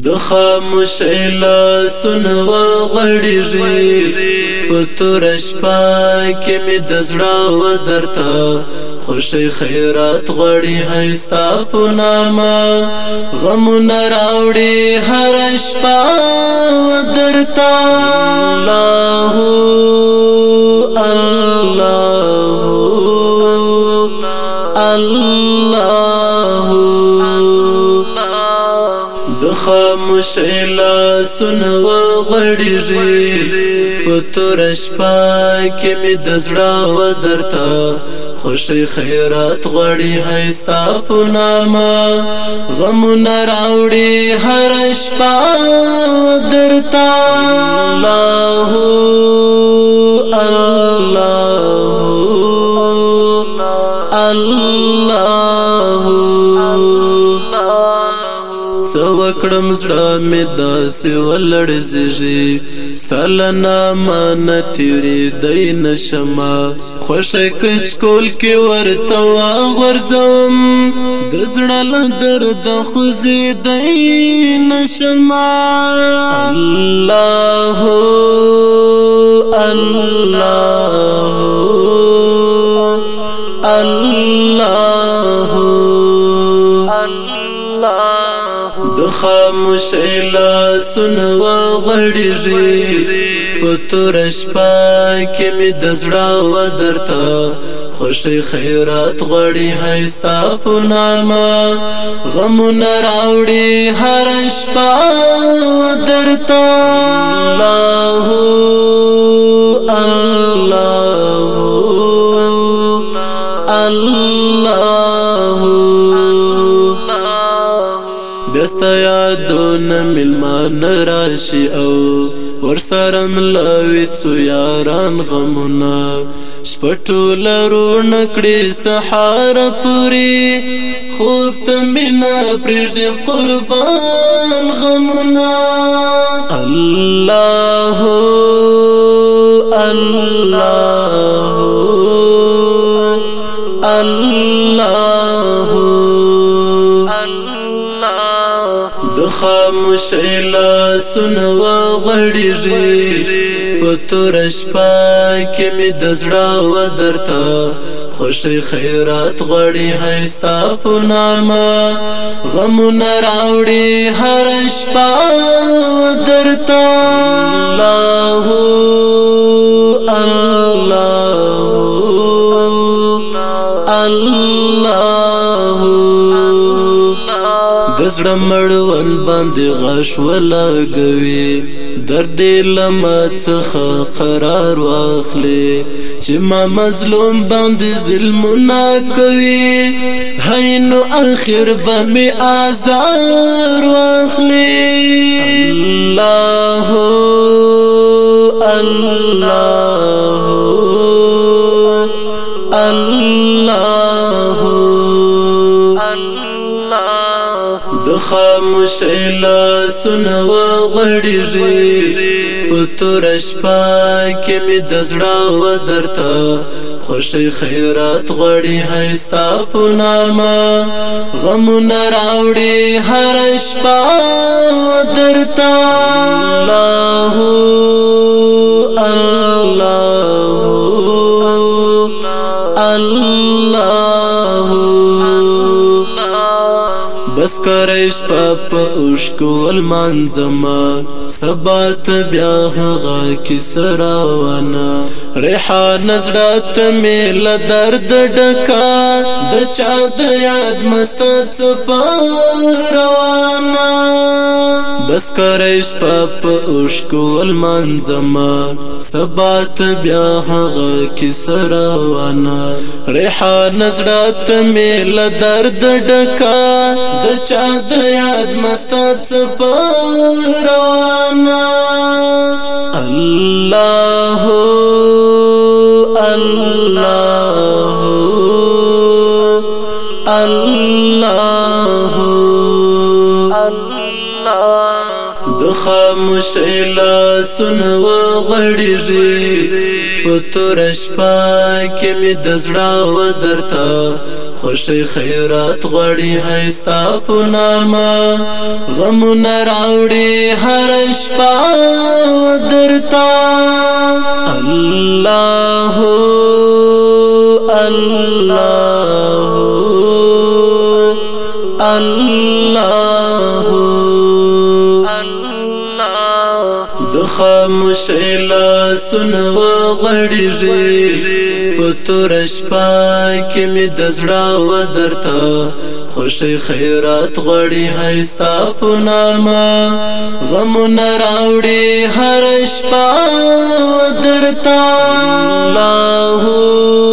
د خاموش اله سنوا غړیږي په تور شپه کې مې د زړه و درته خوشي خیرات غړي حساب نامه غم نراوړي هر شپه و درته الله الله شیلا سنو غړیږي په تور شپه کې مې د زړه و درته خوشي خیرات غړي حساب نامه غم نه راوړي هر شپه درته الله الله الله کړم زړه مې د سیولړ زیږي ستل نام نه تیری دای نشما خوش کچ کول کې ورته غرزم د زړه درد خو زی دای نشما الله الله د خاموشی لاسونه وغړیږي په تور شپه کې مې د زړه و درته خوشی خیرات غړی حساب نامه غم نراوړي هر شپه درته الله یادونه ملمان راشي او ور سره ملاوي څو یاران غمونه سپټو لرو نکړي سحار پوری خوب ته مینا پرېږدې قربان غمونه الله الله الله او شیلا سنوا غړیږي په تور شپه کې مې د زړه و درته خوشی خیرات غړی حساب نامه غم نراوړي هر شپه درته الله الله الله کزړه مړون باندې غاښ ولاګوي درد لما څخه قرار واخلي چې ما مظلوم باندې ظلم نه کوي هینو اخر به می آزار واخلي الله الله الله الله د خاموشی لا سنوا غړیږي په تور شپه کې مې د زړه و درته خوشی خیرات غړی حساب نامه غم نراوړي هر شپه درته الله اوش کول منځما سبا ته بیا هغه کسرا ونا ریحان زړه ته مل درد ډکا د چا د یاد مست روانه بس کرش پاپ اوش کول منځما سبا ته بیا هغه کسرا ونا ریحان زړه ته مل درد ډکا د چا د یاد مست سپر وانا الله الله الله الله د خاموشیلا سنو غړیږي پتور شپه کې مې د زړه و درته خوش خیرات وری ہے سا فون غم ناؤ ہرش پا درتا اللہ ہو اللہ اللہ خاموش اله سنو غړیږي په تور شپه کې مې د زړه و درته خوشی خیرات غړی هی صاف نامه غم نراوړي هر شپه درتا الله